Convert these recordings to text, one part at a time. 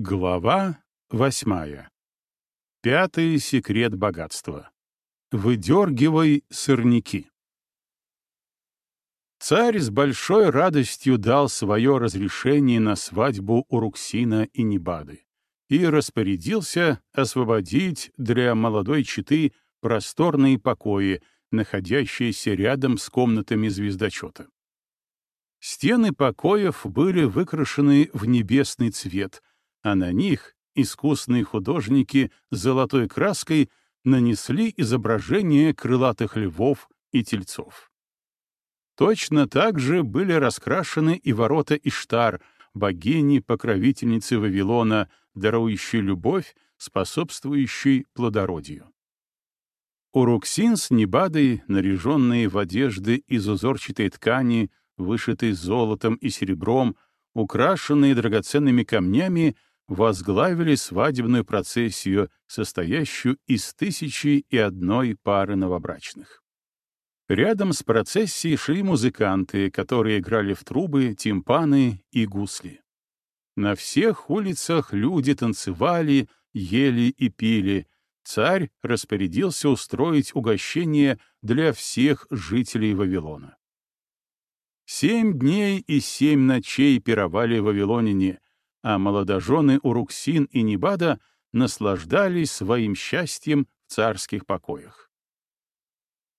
Глава восьмая. Пятый секрет богатства. Выдергивай сырники. Царь с большой радостью дал свое разрешение на свадьбу Уруксина и Небады и распорядился освободить для молодой четы просторные покои, находящиеся рядом с комнатами звездочета. Стены покоев были выкрашены в небесный цвет, а на них искусные художники золотой краской нанесли изображения крылатых львов и тельцов. Точно так же были раскрашены и ворота Иштар, богини-покровительницы Вавилона, дарующей любовь, способствующей плодородию. Уруксин с Небадой, наряженные в одежды из узорчатой ткани, вышитой золотом и серебром, украшенные драгоценными камнями, возглавили свадебную процессию, состоящую из тысячи и одной пары новобрачных. Рядом с процессией шли музыканты, которые играли в трубы, тимпаны и гусли. На всех улицах люди танцевали, ели и пили. Царь распорядился устроить угощение для всех жителей Вавилона. Семь дней и семь ночей пировали вавилоняне, а молодожены Уруксин и Небада наслаждались своим счастьем в царских покоях.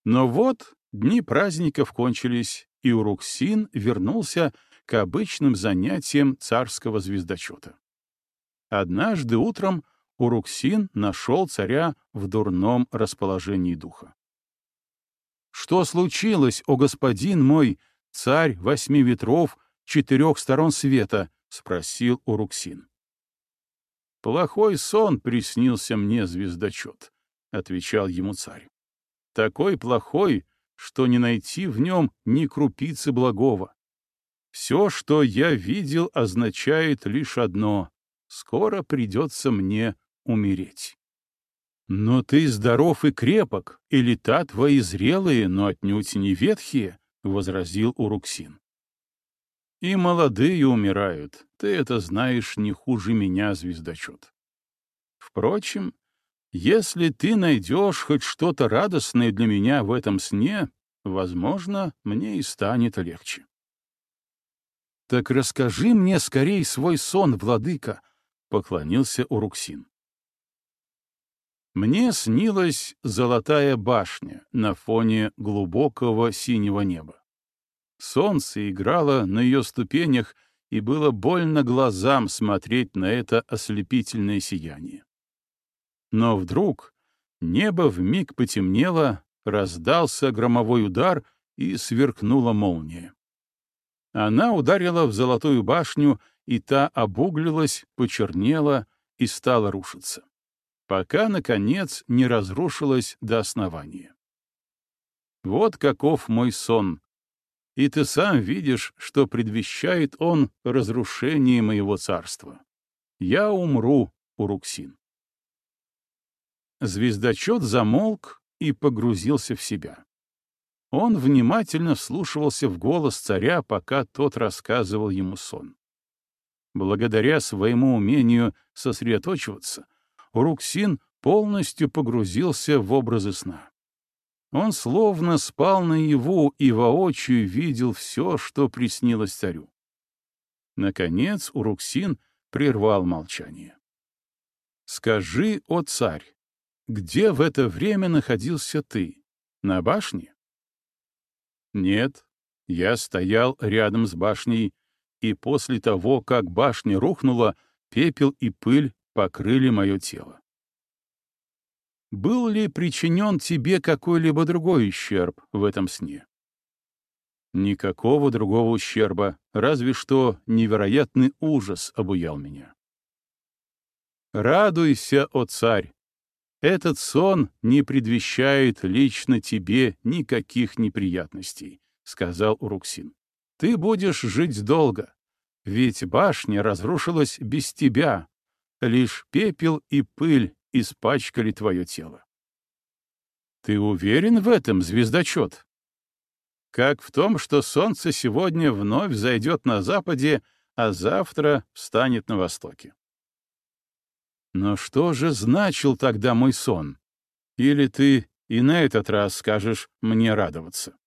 Но вот дни праздников кончились, и Уруксин вернулся к обычным занятиям царского звездочета. Однажды утром Уруксин нашел царя в дурном расположении духа. «Что случилось, о господин мой, царь восьми ветров, четырех сторон света?» — спросил Уруксин. «Плохой сон приснился мне, звездочет», — отвечал ему царь. «Такой плохой, что не найти в нем ни крупицы благого. Все, что я видел, означает лишь одно — скоро придется мне умереть». «Но ты здоров и крепок, и лета твои зрелые, но отнюдь не ветхие», — возразил Уруксин. И молодые умирают, ты это знаешь не хуже меня, звездочет. Впрочем, если ты найдешь хоть что-то радостное для меня в этом сне, возможно, мне и станет легче. «Так расскажи мне скорей свой сон, владыка!» — поклонился Уруксин. Мне снилась золотая башня на фоне глубокого синего неба. Солнце играло на ее ступенях, и было больно глазам смотреть на это ослепительное сияние. Но вдруг небо вмиг потемнело, раздался громовой удар и сверкнула молния. Она ударила в золотую башню, и та обуглилась, почернела и стала рушиться, пока, наконец, не разрушилась до основания. Вот каков мой сон, и ты сам видишь, что предвещает он разрушение моего царства. Я умру, Уруксин. Звездочет замолк и погрузился в себя. Он внимательно вслушивался в голос царя, пока тот рассказывал ему сон. Благодаря своему умению сосредоточиваться, Уруксин полностью погрузился в образы сна. Он словно спал наяву и воочию видел все, что приснилось царю. Наконец Уруксин прервал молчание. «Скажи, о царь, где в это время находился ты? На башне?» «Нет, я стоял рядом с башней, и после того, как башня рухнула, пепел и пыль покрыли мое тело был ли причинен тебе какой-либо другой ущерб в этом сне? Никакого другого ущерба, разве что невероятный ужас обуял меня. Радуйся, о царь! Этот сон не предвещает лично тебе никаких неприятностей, — сказал Уруксин. Ты будешь жить долго, ведь башня разрушилась без тебя. Лишь пепел и пыль испачкали твое тело. Ты уверен в этом, звездочет? Как в том, что солнце сегодня вновь зайдет на западе, а завтра встанет на востоке. Но что же значил тогда мой сон? Или ты и на этот раз скажешь мне радоваться?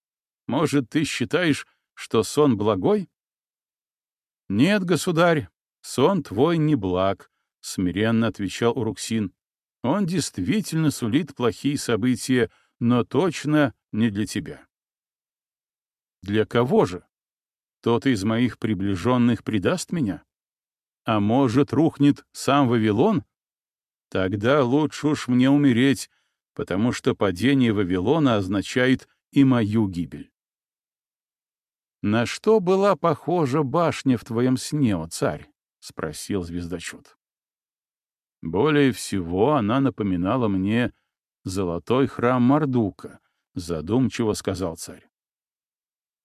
Может, ты считаешь, что сон благой? Нет, государь, сон твой не благ, — смиренно отвечал Уруксин. Он действительно сулит плохие события, но точно не для тебя. Для кого же? Тот из моих приближенных предаст меня? А может, рухнет сам Вавилон? Тогда лучше уж мне умереть, потому что падение Вавилона означает и мою гибель. «На что была похожа башня в твоем сне, о царь?» — спросил звездочет. Более всего она напоминала мне золотой храм Мардука, — задумчиво сказал царь.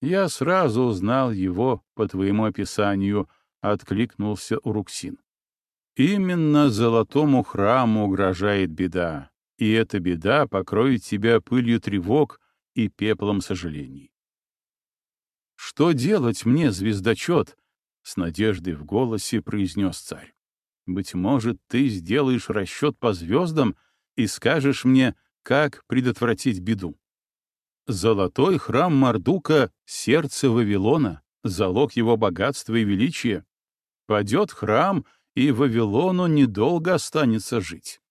Я сразу узнал его по твоему описанию, — откликнулся Уруксин. Именно золотому храму угрожает беда, и эта беда покроет тебя пылью тревог и пеплом сожалений. «Что делать мне, звездочет?» — с надеждой в голосе произнес царь. «Быть может, ты сделаешь расчет по звездам и скажешь мне, как предотвратить беду?» Золотой храм Мардука — сердце Вавилона, залог его богатства и величия. Падет храм, и Вавилону недолго останется жить.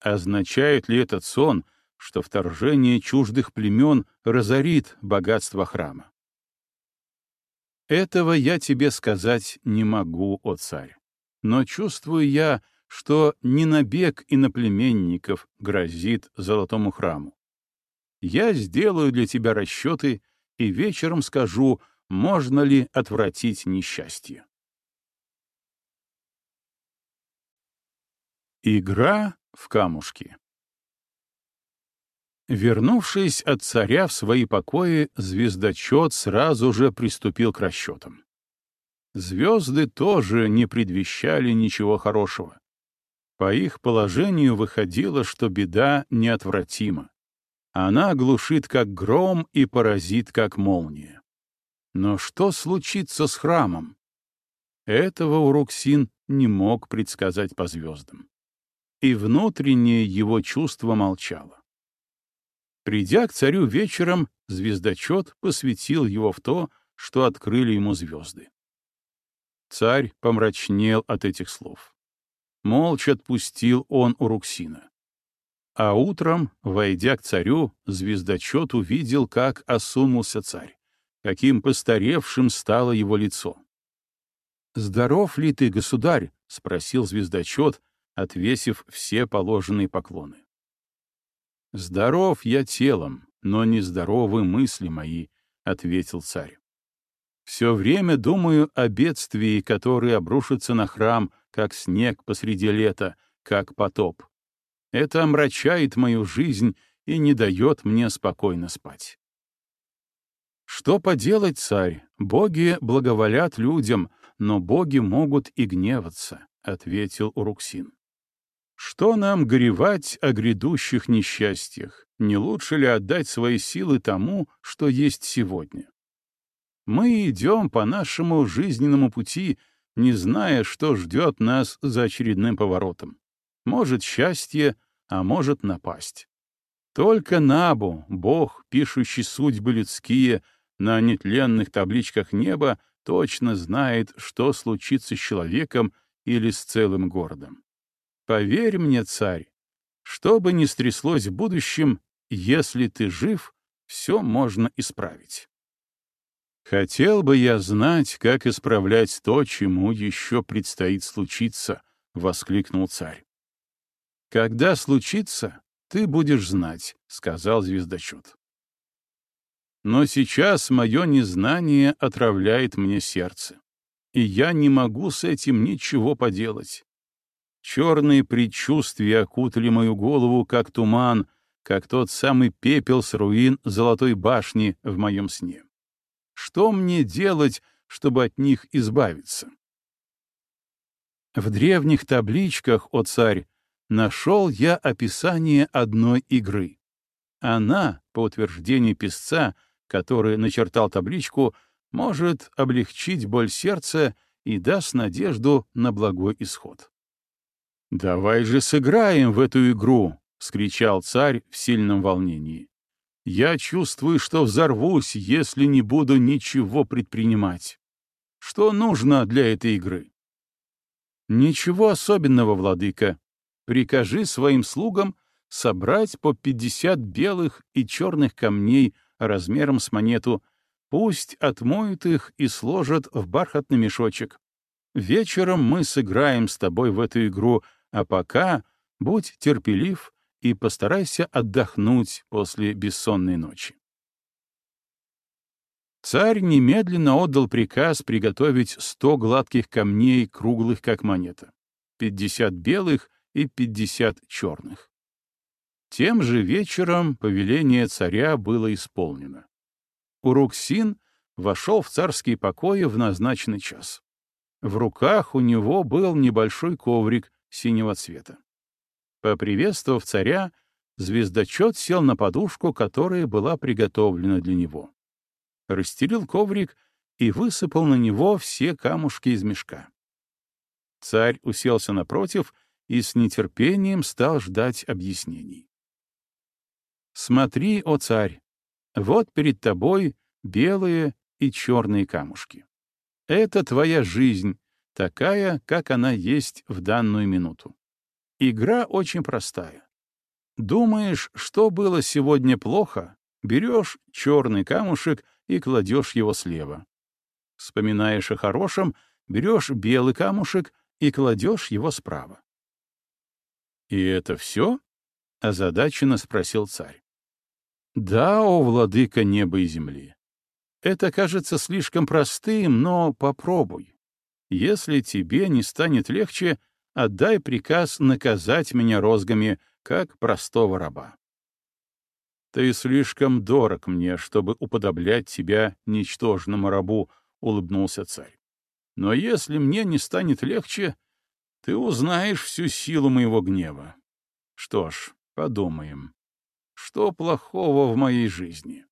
Означает ли этот сон, что вторжение чуждых племен разорит богатство храма? Этого я тебе сказать не могу, о царь. Но чувствую я, что не набег иноплеменников грозит золотому храму. Я сделаю для тебя расчеты и вечером скажу, можно ли отвратить несчастье. Игра в камушки Вернувшись от царя в свои покои, звездочет сразу же приступил к расчетам. Звезды тоже не предвещали ничего хорошего. По их положению выходило, что беда неотвратима. Она оглушит как гром и поразит как молния. Но что случится с храмом? Этого Уруксин не мог предсказать по звездам. И внутреннее его чувство молчало. Придя к царю вечером, звездочет посвятил его в то, что открыли ему звезды. Царь помрачнел от этих слов. Молча отпустил он Уруксина. А утром, войдя к царю, звездочет увидел, как осунулся царь, каким постаревшим стало его лицо. «Здоров ли ты, государь?» — спросил звездочет, отвесив все положенные поклоны. «Здоров я телом, но нездоровы мысли мои», — ответил царь. «Все время думаю о бедствии, которое обрушится на храм, как снег посреди лета, как потоп. Это омрачает мою жизнь и не дает мне спокойно спать. Что поделать, царь? Боги благоволят людям, но боги могут и гневаться, — ответил Уруксин. Что нам горевать о грядущих несчастьях? Не лучше ли отдать свои силы тому, что есть сегодня? Мы идем по нашему жизненному пути, не зная, что ждет нас за очередным поворотом. Может, счастье, а может, напасть. Только Набу, Бог, пишущий судьбы людские на нетленных табличках неба, точно знает, что случится с человеком или с целым городом. Поверь мне, царь, что бы ни стряслось в будущем, если ты жив, все можно исправить. Хотел бы я знать, как исправлять то, чему еще предстоит случиться, — воскликнул царь. Когда случится, ты будешь знать, — сказал звездочет. Но сейчас мое незнание отравляет мне сердце, и я не могу с этим ничего поделать. Черные предчувствия окутали мою голову, как туман, как тот самый пепел с руин Золотой башни в моем сне. Что мне делать, чтобы от них избавиться? В древних табличках, о царь, нашел я описание одной игры. Она, по утверждению писца, который начертал табличку, может облегчить боль сердца и даст надежду на благой исход. «Давай же сыграем в эту игру!» — скричал царь в сильном волнении. «Я чувствую, что взорвусь, если не буду ничего предпринимать. Что нужно для этой игры?» «Ничего особенного, владыка. Прикажи своим слугам собрать по пятьдесят белых и черных камней размером с монету, пусть отмоют их и сложат в бархатный мешочек. Вечером мы сыграем с тобой в эту игру, а пока будь терпелив и постарайся отдохнуть после бессонной ночи. Царь немедленно отдал приказ приготовить сто гладких камней, круглых как монета, пятьдесят белых и пятьдесят черных. Тем же вечером повеление царя было исполнено. Уруксин вошел в царские покои в назначенный час. В руках у него был небольшой коврик синего цвета. Поприветствовав царя, звездочет сел на подушку, которая была приготовлена для него. Расстелил коврик и высыпал на него все камушки из мешка. Царь уселся напротив и с нетерпением стал ждать объяснений. «Смотри, о царь, вот перед тобой белые и черные камушки. Это твоя жизнь, такая, как она есть в данную минуту. Игра очень простая. Думаешь, что было сегодня плохо, берешь черный камушек и кладешь его слева. Вспоминаешь о хорошем, берешь белый камушек и кладешь его справа. «И это все?» — озадаченно спросил царь. «Да, о владыка неба и земли. Это кажется слишком простым, но попробуй. Если тебе не станет легче, отдай приказ наказать меня розгами, как простого раба. Ты слишком дорог мне, чтобы уподоблять тебя ничтожному рабу, — улыбнулся царь. Но если мне не станет легче, ты узнаешь всю силу моего гнева. Что ж, подумаем. Что плохого в моей жизни?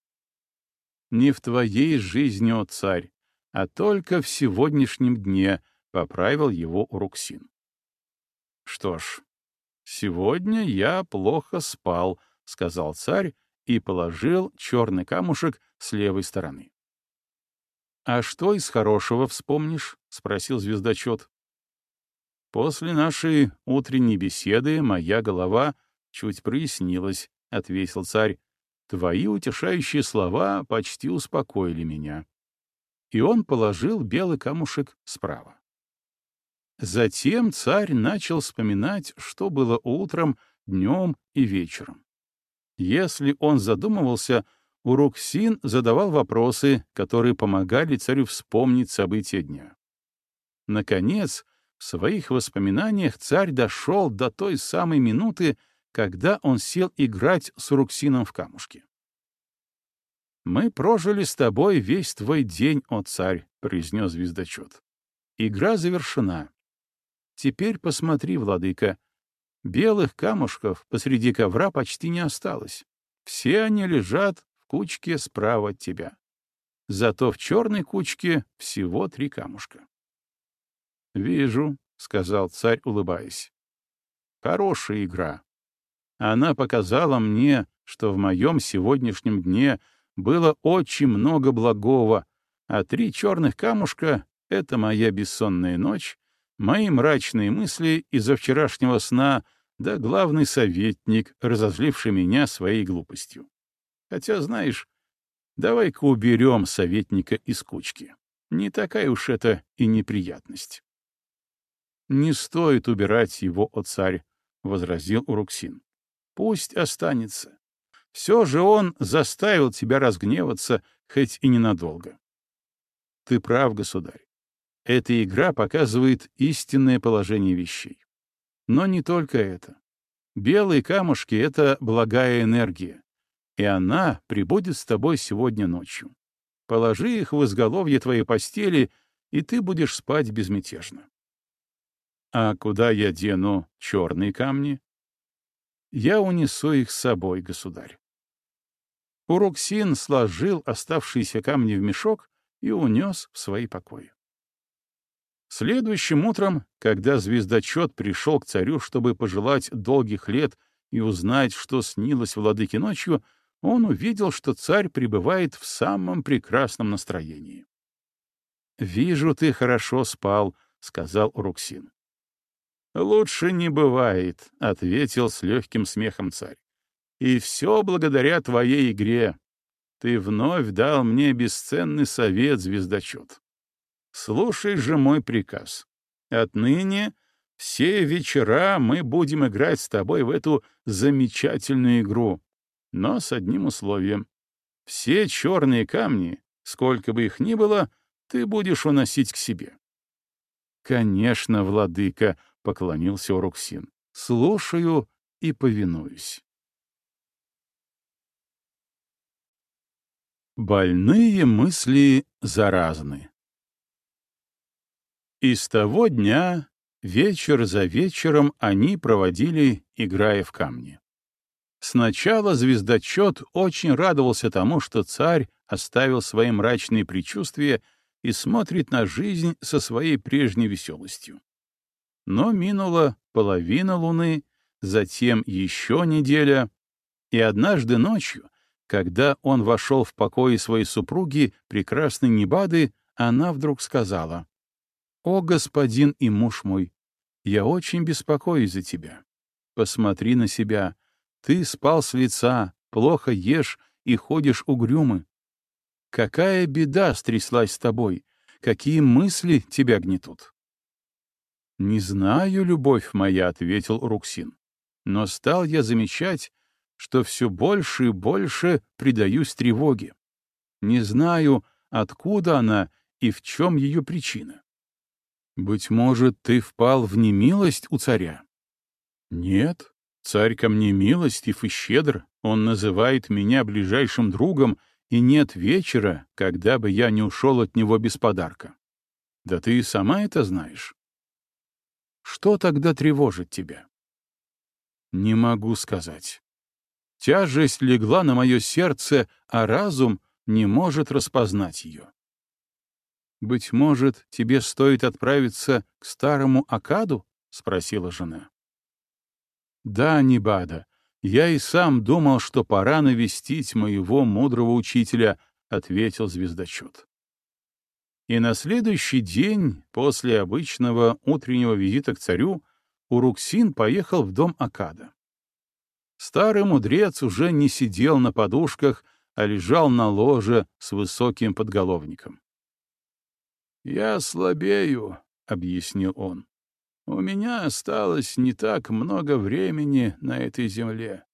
Не в твоей жизни, о царь, а только в сегодняшнем дне, — поправил его Уруксин. Что ж, сегодня я плохо спал, — сказал царь и положил черный камушек с левой стороны. «А что из хорошего вспомнишь?» — спросил звездочет. «После нашей утренней беседы моя голова чуть прояснилась», — ответил царь. «Твои утешающие слова почти успокоили меня». И он положил белый камушек справа. Затем царь начал вспоминать, что было утром, днем и вечером. Если он задумывался, Уруксин задавал вопросы, которые помогали царю вспомнить события дня. Наконец, в своих воспоминаниях царь дошел до той самой минуты, когда он сел играть с Уруксином в камушки. «Мы прожили с тобой весь твой день, о царь», — произнес звездочет. «Игра завершена. Теперь посмотри, владыка. Белых камушков посреди ковра почти не осталось. Все они лежат в кучке справа от тебя. Зато в черной кучке всего три камушка. «Вижу», — сказал царь, улыбаясь. «Хорошая игра. Она показала мне, что в моем сегодняшнем дне было очень много благого, а три черных камушка — это моя бессонная ночь мои мрачные мысли из-за вчерашнего сна, да главный советник, разозливший меня своей глупостью. Хотя, знаешь, давай-ка уберем советника из кучки. Не такая уж это и неприятность. «Не стоит убирать его, о царь», — возразил Уруксин. «Пусть останется. Все же он заставил тебя разгневаться, хоть и ненадолго». «Ты прав, государь. Эта игра показывает истинное положение вещей. Но не только это. Белые камушки — это благая энергия, и она прибудет с тобой сегодня ночью. Положи их в изголовье твоей постели, и ты будешь спать безмятежно. А куда я дену черные камни? Я унесу их с собой, государь. Уроксин сложил оставшиеся камни в мешок и унес в свои покои. Следующим утром, когда звездочет пришел к царю, чтобы пожелать долгих лет и узнать, что снилось владыке ночью, он увидел, что царь пребывает в самом прекрасном настроении. «Вижу, ты хорошо спал», — сказал Уруксин. «Лучше не бывает», — ответил с легким смехом царь. «И все благодаря твоей игре. Ты вновь дал мне бесценный совет, звездочет. Слушай же мой приказ. Отныне все вечера мы будем играть с тобой в эту замечательную игру, но с одним условием. Все черные камни, сколько бы их ни было, ты будешь уносить к себе. «Конечно, владыка», — поклонился Уруксин. «Слушаю и повинуюсь». Больные мысли заразны. И с того дня, вечер за вечером, они проводили, играя в камни. Сначала звездочет очень радовался тому, что царь оставил свои мрачные предчувствия и смотрит на жизнь со своей прежней веселостью. Но минула половина луны, затем еще неделя, и однажды ночью, когда он вошел в покои своей супруги, прекрасной Небады, она вдруг сказала, «О, господин и муж мой, я очень беспокоюсь за тебя. Посмотри на себя. Ты спал с лица, плохо ешь и ходишь угрюмы. Какая беда стряслась с тобой? Какие мысли тебя гнетут?» «Не знаю, любовь моя», — ответил Руксин. «Но стал я замечать, что все больше и больше предаюсь тревоге. Не знаю, откуда она и в чем ее причина. Быть может, ты впал в немилость у царя? Нет, царь ко мне милостив и щедр, он называет меня ближайшим другом, и нет вечера, когда бы я не ушел от него без подарка. Да ты и сама это знаешь. Что тогда тревожит тебя? Не могу сказать. Тяжесть легла на мое сердце, а разум не может распознать ее. «Быть может, тебе стоит отправиться к старому Акаду?» — спросила жена. «Да, Небада, я и сам думал, что пора навестить моего мудрого учителя», — ответил звездочет. И на следующий день, после обычного утреннего визита к царю, Уруксин поехал в дом Акада. Старый мудрец уже не сидел на подушках, а лежал на ложе с высоким подголовником. «Я слабею», — объяснил он. «У меня осталось не так много времени на этой земле.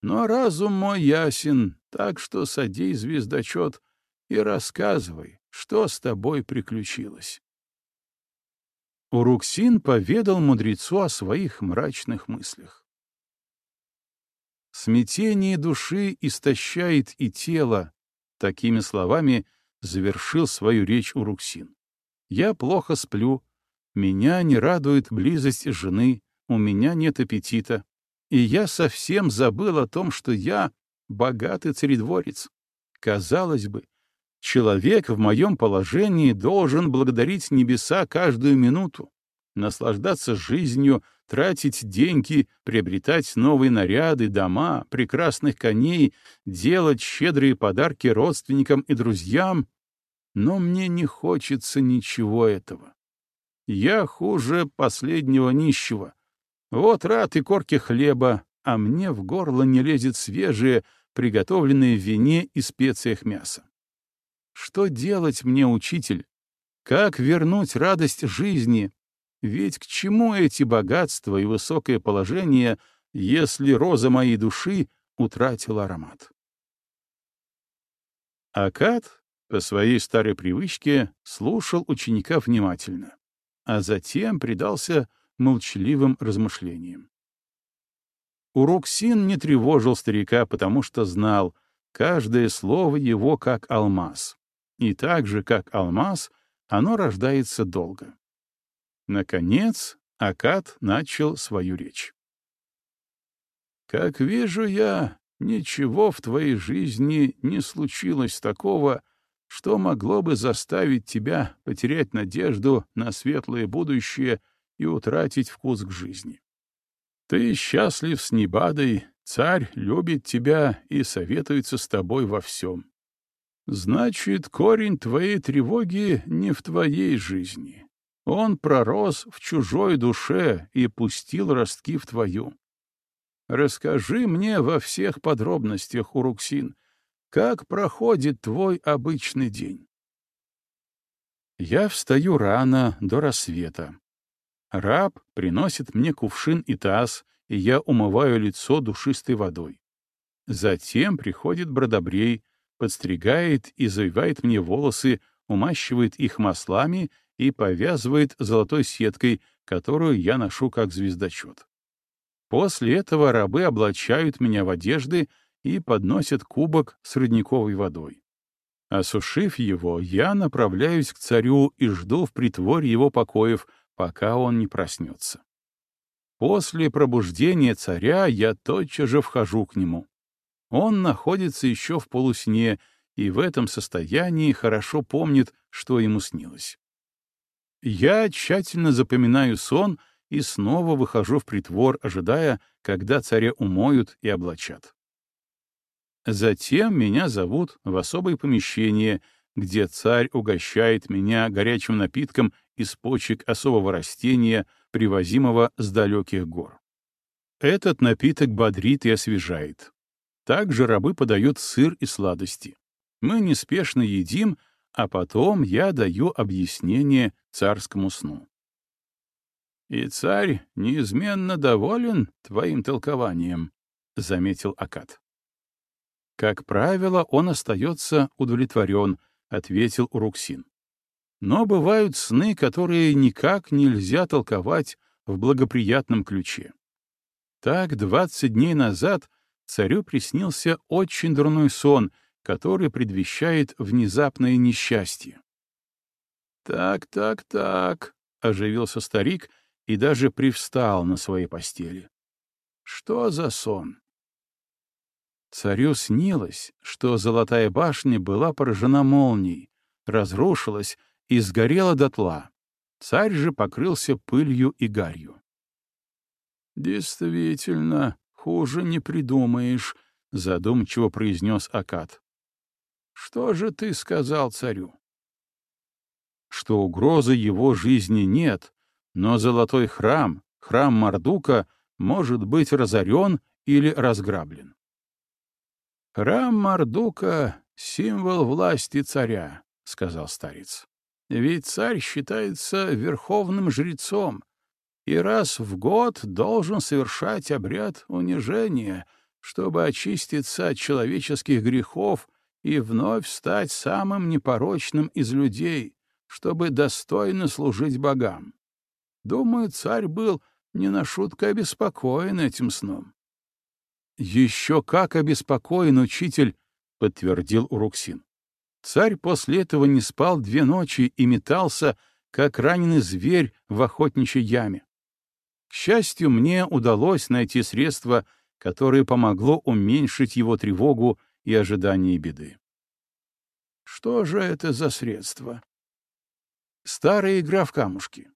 Но разум мой ясен, так что садись, звездочет, и рассказывай, что с тобой приключилось». Уруксин поведал мудрецу о своих мрачных мыслях. «Смятение души истощает и тело», — такими словами завершил свою речь Уруксин. «Я плохо сплю, меня не радует близость жены, у меня нет аппетита, и я совсем забыл о том, что я богатый царедворец. Казалось бы, человек в моем положении должен благодарить небеса каждую минуту, наслаждаться жизнью, тратить деньги, приобретать новые наряды, дома, прекрасных коней, делать щедрые подарки родственникам и друзьям, но мне не хочется ничего этого. Я хуже последнего нищего. Вот рад и корки хлеба, а мне в горло не лезет свежее, приготовленное в вине и специях мясо. Что делать мне, учитель? Как вернуть радость жизни? Ведь к чему эти богатства и высокое положение, если роза моей души утратила аромат? Акад по своей старой привычке слушал ученика внимательно, а затем предался молчаливым размышлениям. Уроксин не тревожил старика, потому что знал, каждое слово его как алмаз, и так же, как алмаз, оно рождается долго. Наконец, Акад начал свою речь. «Как вижу я, ничего в твоей жизни не случилось такого, что могло бы заставить тебя потерять надежду на светлое будущее и утратить вкус к жизни. Ты счастлив с Небадой, царь любит тебя и советуется с тобой во всем. Значит, корень твоей тревоги не в твоей жизни. Он пророс в чужой душе и пустил ростки в твою. Расскажи мне во всех подробностях, Уруксин, как проходит твой обычный день? Я встаю рано, до рассвета. Раб приносит мне кувшин и таз, и я умываю лицо душистой водой. Затем приходит бродобрей, подстригает и завивает мне волосы, умащивает их маслами и повязывает золотой сеткой, которую я ношу как звездочет. После этого рабы облачают меня в одежды и подносят кубок с родниковой водой. Осушив его, я направляюсь к царю и жду в притворе его покоев, пока он не проснется. После пробуждения царя я тотчас же вхожу к нему. Он находится еще в полусне и в этом состоянии хорошо помнит, что ему снилось. Я тщательно запоминаю сон и снова выхожу в притвор, ожидая, когда царя умоют и облачат. Затем меня зовут в особое помещение, где царь угощает меня горячим напитком из почек особого растения, привозимого с далеких гор. Этот напиток бодрит и освежает. Также рабы подают сыр и сладости. Мы неспешно едим, а потом я даю объяснение царскому сну. «И царь неизменно доволен твоим толкованием», — заметил Акад. «Как правило, он остается удовлетворен», — ответил Уруксин. «Но бывают сны, которые никак нельзя толковать в благоприятном ключе. Так, двадцать дней назад царю приснился очень дурной сон, который предвещает внезапное несчастье. «Так, так, так», — оживился старик и даже привстал на своей постели. «Что за сон?» Царю снилось, что золотая башня была поражена молнией, разрушилась и сгорела дотла. Царь же покрылся пылью и гарью. «Действительно, хуже не придумаешь», — задумчиво произнес Акад. «Что же ты сказал царю?» «Что угрозы его жизни нет, но золотой храм, храм Мардука, может быть разорен или разграблен. «Храм Мардука — символ власти царя», — сказал старец. «Ведь царь считается верховным жрецом, и раз в год должен совершать обряд унижения, чтобы очиститься от человеческих грехов и вновь стать самым непорочным из людей, чтобы достойно служить богам. Думаю, царь был не на шутку обеспокоен этим сном. «Еще как обеспокоен учитель», — подтвердил Уруксин. Царь после этого не спал две ночи и метался, как раненый зверь в охотничьей яме. К счастью, мне удалось найти средство, которое помогло уменьшить его тревогу и ожидание беды. Что же это за средство? Старая игра в камушки.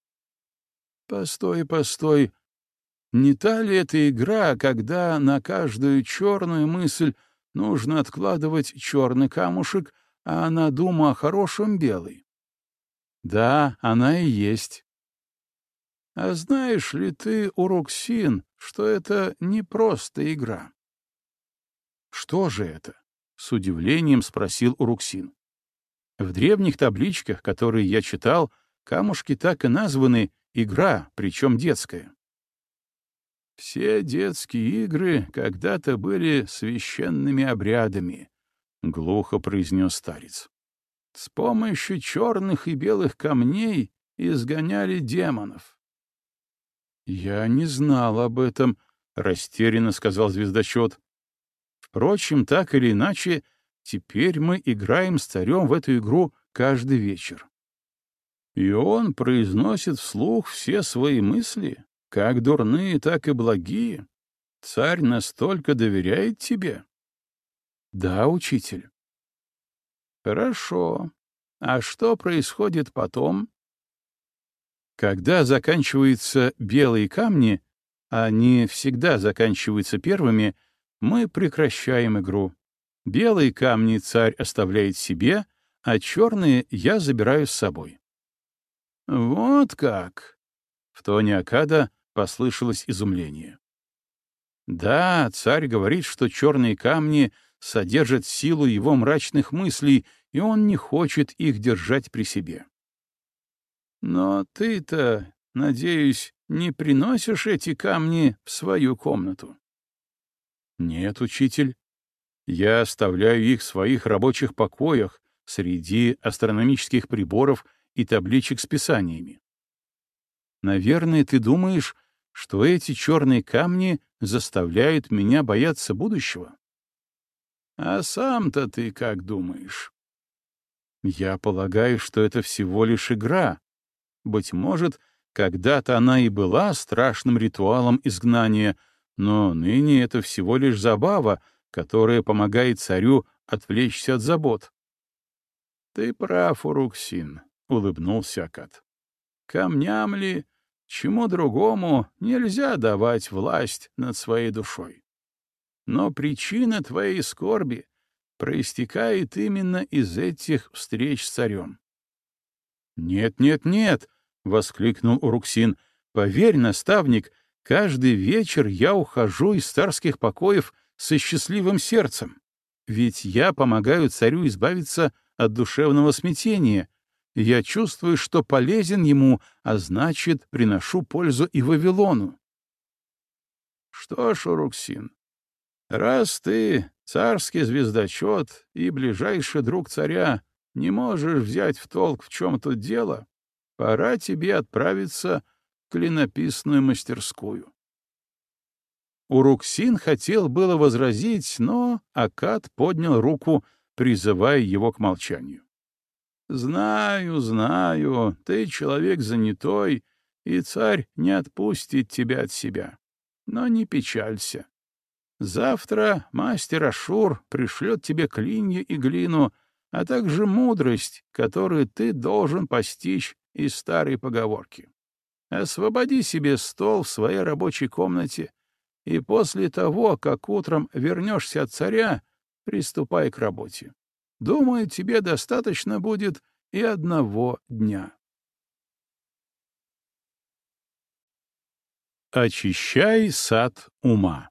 Постой, постой, не та ли это игра, когда на каждую черную мысль нужно откладывать черный камушек, а на думу о хорошем — белый? Да, она и есть. А знаешь ли ты, Уроксин, что это не просто игра? Что же это? — с удивлением спросил Уруксин. В древних табличках, которые я читал, камушки так и названы «игра», причем детская. Все детские игры когда-то были священными обрядами, — глухо произнес старец. С помощью черных и белых камней изгоняли демонов. «Я не знал об этом», — растерянно сказал звездочет. «Впрочем, так или иначе, теперь мы играем с царем в эту игру каждый вечер». «И он произносит вслух все свои мысли?» Как дурные, так и благие. Царь настолько доверяет тебе? Да, учитель. Хорошо. А что происходит потом? Когда заканчиваются белые камни, а они всегда заканчиваются первыми, мы прекращаем игру. Белые камни царь оставляет себе, а черные я забираю с собой. Вот как! В тоне Акада послышалось изумление. Да, царь говорит, что черные камни содержат силу его мрачных мыслей, и он не хочет их держать при себе. Но ты-то, надеюсь, не приносишь эти камни в свою комнату? Нет, учитель. Я оставляю их в своих рабочих покоях среди астрономических приборов и табличек с писаниями. Наверное, ты думаешь, что эти черные камни заставляют меня бояться будущего? А сам-то ты как думаешь? Я полагаю, что это всего лишь игра. Быть может, когда-то она и была страшным ритуалом изгнания, но ныне это всего лишь забава, которая помогает царю отвлечься от забот. — Ты прав, Уруксин, — улыбнулся Акат. — Камням ли, чему другому нельзя давать власть над своей душой. Но причина твоей скорби проистекает именно из этих встреч с царем. «Нет, нет, нет!» — воскликнул Уруксин. «Поверь, наставник, каждый вечер я ухожу из царских покоев со счастливым сердцем. Ведь я помогаю царю избавиться от душевного смятения. Я чувствую, что полезен ему, а значит, приношу пользу и Вавилону». «Что ж, Уруксин, раз ты царский звездочет и ближайший друг царя не можешь взять в толк, в чем тут дело, пора тебе отправиться в клинописную мастерскую. Уруксин хотел было возразить, но Акад поднял руку, призывая его к молчанию. «Знаю, знаю, ты человек занятой, и царь не отпустит тебя от себя. Но не печалься. Завтра мастер Ашур пришлет тебе клинья и глину, а также мудрость, которую ты должен постичь из старой поговорки. Освободи себе стол в своей рабочей комнате, и после того, как утром вернешься от царя, приступай к работе. Думаю, тебе достаточно будет и одного дня. Очищай сад ума.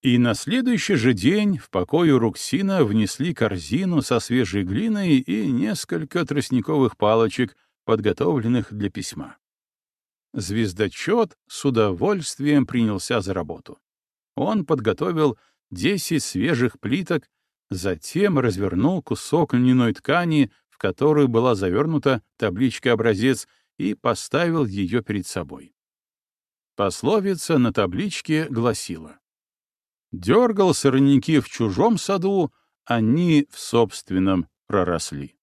И на следующий же день в покое Руксина внесли корзину со свежей глиной и несколько тростниковых палочек, подготовленных для письма. Звездочет с удовольствием принялся за работу. Он подготовил десять свежих плиток, затем развернул кусок льняной ткани, в которую была завернута табличка-образец, и поставил ее перед собой. Пословица на табличке гласила Дергал сорняки в чужом саду, они в собственном проросли.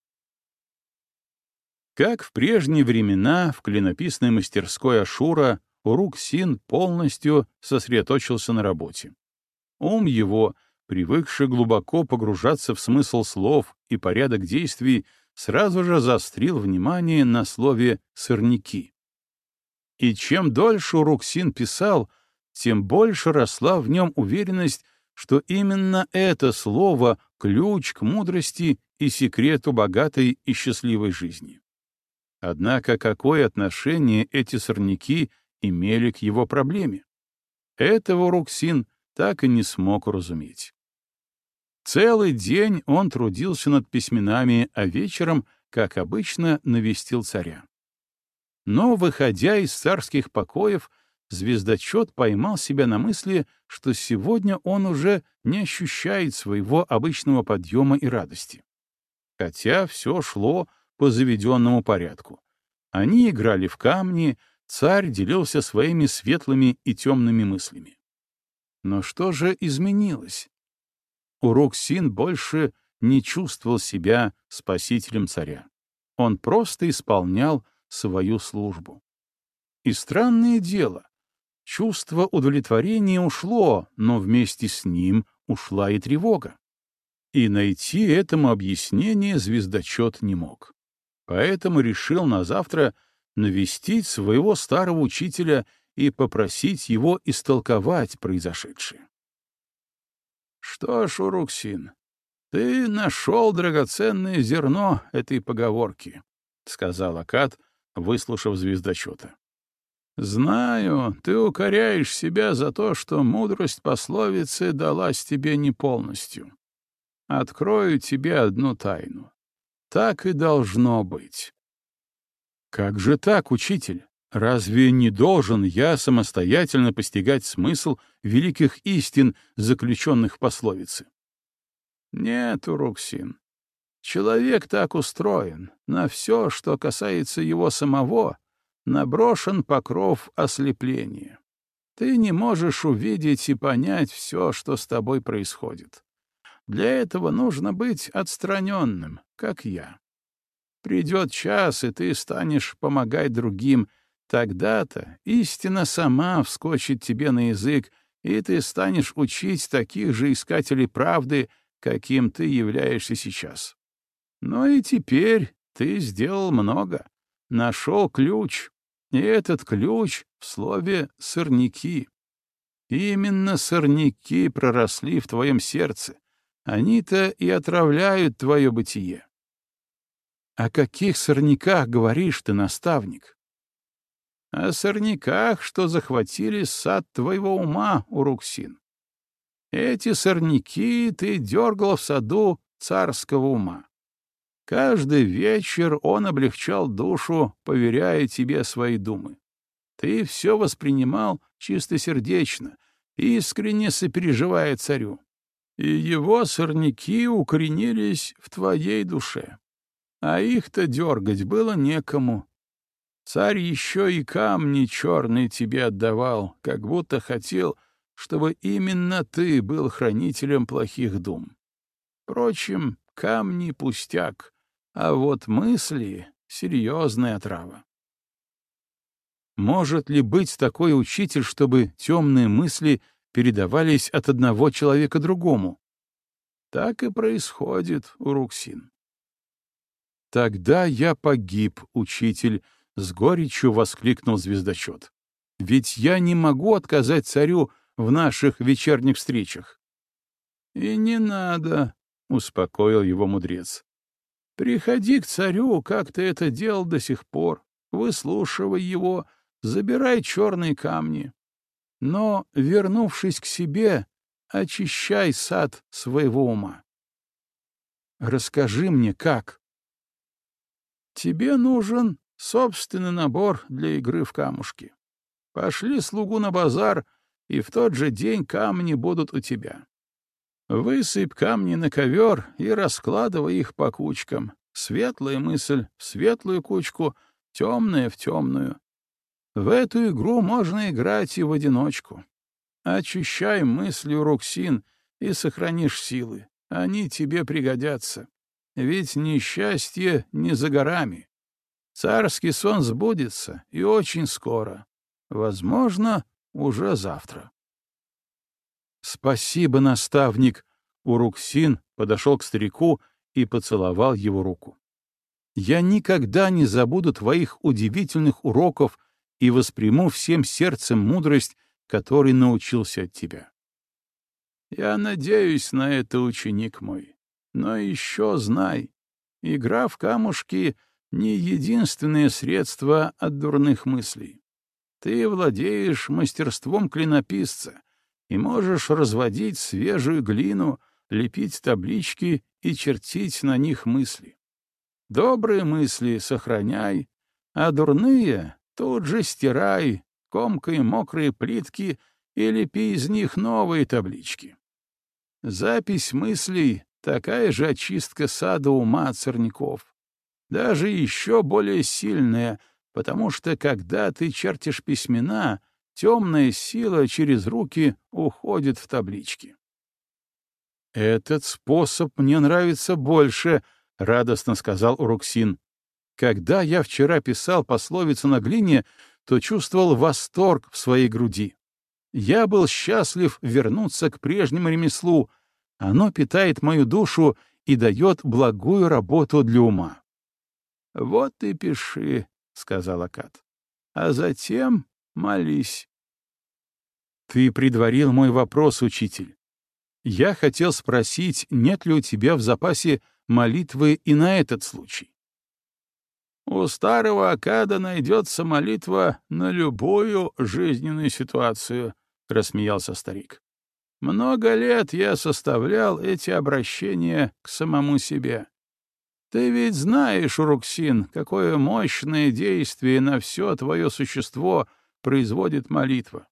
Как в прежние времена в клинописной мастерской Ашура Урук Син полностью сосредоточился на работе. Ум его, привыкший глубоко погружаться в смысл слов и порядок действий, сразу же заострил внимание на слове «сорняки». И чем дольше Уруксин писал, тем больше росла в нем уверенность, что именно это слово — ключ к мудрости и секрету богатой и счастливой жизни. Однако какое отношение эти сорняки имели к его проблеме? Этого Руксин так и не смог уразуметь. Целый день он трудился над письменами, а вечером, как обычно, навестил царя. Но, выходя из царских покоев, звездочет поймал себя на мысли, что сегодня он уже не ощущает своего обычного подъема и радости. Хотя все шло по заведенному порядку. Они играли в камни, царь делился своими светлыми и темными мыслями. Но что же изменилось? Урок Син больше не чувствовал себя спасителем царя. Он просто исполнял свою службу. И странное дело, Чувство удовлетворения ушло, но вместе с ним ушла и тревога. И найти этому объяснение звездочет не мог. Поэтому решил на завтра навестить своего старого учителя и попросить его истолковать произошедшее. Что ж, Уруксин, ты нашел драгоценное зерно этой поговорки, — сказал Акад, выслушав звездочета. Знаю, ты укоряешь себя за то, что мудрость пословицы далась тебе не полностью. Открою тебе одну тайну. Так и должно быть. Как же так, учитель? Разве не должен я самостоятельно постигать смысл великих истин, заключенных в пословице? Нет, Уруксин. Человек так устроен. На все, что касается его самого, наброшен покров ослепления. Ты не можешь увидеть и понять все, что с тобой происходит. Для этого нужно быть отстраненным, как я. Придет час, и ты станешь помогать другим. Тогда-то истина сама вскочит тебе на язык, и ты станешь учить таких же искателей правды, каким ты являешься сейчас. Но и теперь ты сделал много. Нашел ключ, и этот ключ в слове «сорняки». Именно сорняки проросли в твоем сердце. Они-то и отравляют твое бытие. О каких сорняках говоришь ты, наставник? О сорняках, что захватили сад твоего ума, Уруксин. Эти сорняки ты дергал в саду царского ума. Каждый вечер он облегчал душу, поверяя тебе свои думы. Ты все воспринимал чистосердечно, искренне сопереживая царю. И его сорняки укоренились в твоей душе. А их-то дергать было некому. Царь еще и камни черные тебе отдавал, как будто хотел, чтобы именно ты был хранителем плохих дум. Впрочем, камни — пустяк, а вот мысли — серьезная отрава. Может ли быть такой учитель, чтобы темные мысли передавались от одного человека другому? Так и происходит, Уруксин. Тогда я погиб, учитель, — с горечью воскликнул звездочет. Ведь я не могу отказать царю в наших вечерних встречах. И не надо, — успокоил его мудрец. Приходи к царю, как ты это делал до сих пор, выслушивай его, забирай черные камни. Но, вернувшись к себе, очищай сад своего ума. Расскажи мне, как. Тебе нужен собственный набор для игры в камушки. Пошли слугу на базар, и в тот же день камни будут у тебя. Высыпь камни на ковер и раскладывай их по кучкам. Светлая мысль в светлую кучку, темная в темную. В эту игру можно играть и в одиночку. Очищай мыслью Руксин и сохранишь силы. Они тебе пригодятся. Ведь несчастье не за горами. Царский сон сбудется, и очень скоро. Возможно, уже завтра. «Спасибо, наставник!» Уруксин подошел к старику и поцеловал его руку. «Я никогда не забуду твоих удивительных уроков и восприму всем сердцем мудрость, которой научился от тебя». «Я надеюсь на это, ученик мой. Но еще знай, игра в камушки — не единственное средство от дурных мыслей. Ты владеешь мастерством клинописца, и можешь разводить свежую глину, лепить таблички и чертить на них мысли. Добрые мысли сохраняй, а дурные тут же стирай, комкой мокрые плитки и лепи из них новые таблички. Запись мыслей — такая же очистка сада ума от сорняков. Даже еще более сильная, потому что когда ты чертишь письмена — темная сила через руки уходит в таблички. «Этот способ мне нравится больше», — радостно сказал Уруксин. «Когда я вчера писал пословицу на глине, то чувствовал восторг в своей груди. Я был счастлив вернуться к прежнему ремеслу, Оно питает мою душу и дает благую работу для ума. — Вот и пиши, — сказал Акад, — а затем молись. — Ты предварил мой вопрос, учитель. Я хотел спросить, нет ли у тебя в запасе молитвы и на этот случай. У старого Акада найдется молитва на любую жизненную ситуацию, — рассмеялся старик. Много лет я составлял эти обращения к самому себе. Ты ведь знаешь, Уруксин, какое мощное действие на все твое существо производит молитва.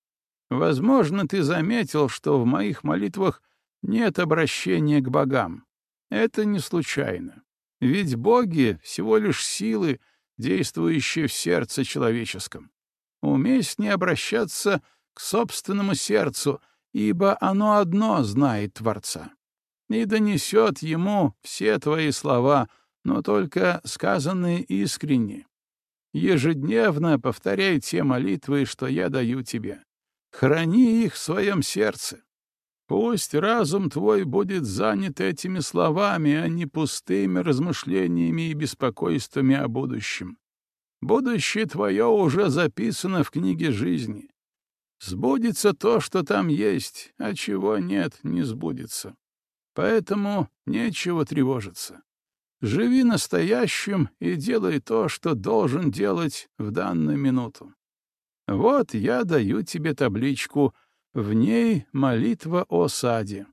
Возможно, ты заметил, что в моих молитвах нет обращения к богам. Это не случайно. Ведь боги — всего лишь силы, действующие в сердце человеческом. Уместнее обращаться к собственному сердцу, ибо оно одно знает Творца. И донесет ему все твои слова, но только сказанные искренне. Ежедневно повторяй те молитвы, что я даю тебе. Храни их в своем сердце. Пусть разум твой будет занят этими словами, а не пустыми размышлениями и беспокойствами о будущем. Будущее твое уже записано в книге жизни. Сбудется то, что там есть, а чего нет, не сбудется. Поэтому нечего тревожиться. Живи настоящим и делай то, что должен делать в данную минуту. Вот я даю тебе табличку — в ней молитва о саде.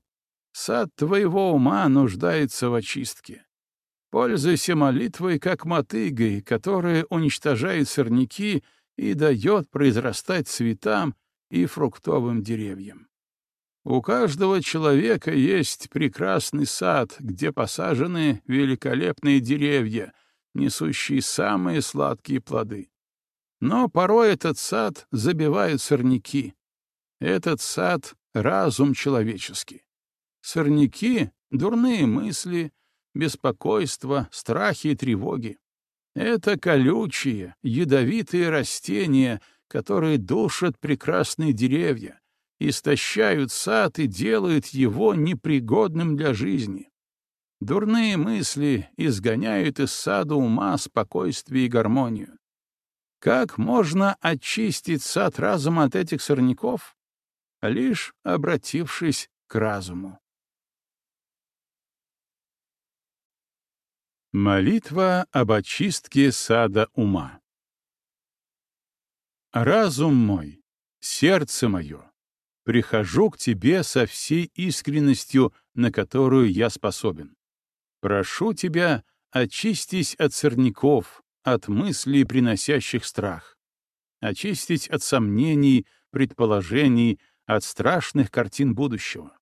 Сад твоего ума нуждается в очистке. Пользуйся молитвой как мотыгой, которая уничтожает сорняки и дает произрастать цветам и фруктовым деревьям. У каждого человека есть прекрасный сад, где посажены великолепные деревья, несущие самые сладкие плоды. Но порой этот сад забивают сорняки, этот сад — разум человеческий. Сорняки — дурные мысли, беспокойство, страхи и тревоги. Это колючие, ядовитые растения, которые душат прекрасные деревья, истощают сад и делают его непригодным для жизни. Дурные мысли изгоняют из сада ума спокойствие и гармонию. Как можно очистить сад разума от этих сорняков? лишь обратившись к разуму. Молитва об очистке сада ума Разум мой, сердце мое, прихожу к тебе со всей искренностью, на которую я способен. Прошу тебя, очистись от сорняков, от мыслей, приносящих страх. Очистить от сомнений, предположений, от страшных картин будущего.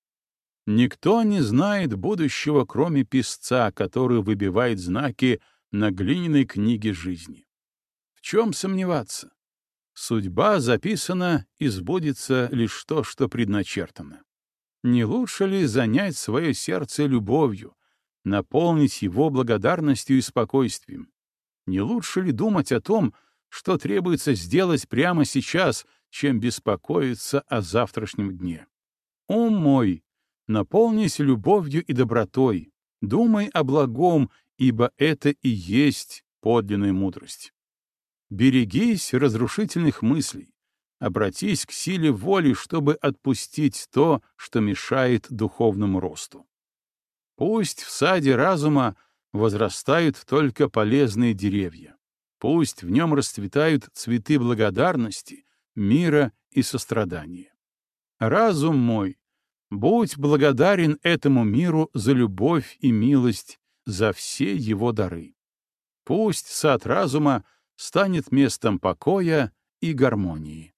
Никто не знает будущего, кроме писца, который выбивает знаки на глиняной книге жизни. В чем сомневаться? Судьба записана и сбудется лишь то, что предначертано. Не лучше ли занять свое сердце любовью, наполнить его благодарностью и спокойствием? Не лучше ли думать о том, что требуется сделать прямо сейчас — чем беспокоиться о завтрашнем дне. Ум мой, наполнись любовью и добротой, думай о благом, ибо это и есть подлинная мудрость. Берегись разрушительных мыслей, обратись к силе воли, чтобы отпустить то, что мешает духовному росту. Пусть в саде разума возрастают только полезные деревья. Пусть в нем расцветают цветы благодарности, мира и сострадания. Разум мой, будь благодарен этому миру за любовь и милость, за все его дары. Пусть сад разума станет местом покоя и гармонии.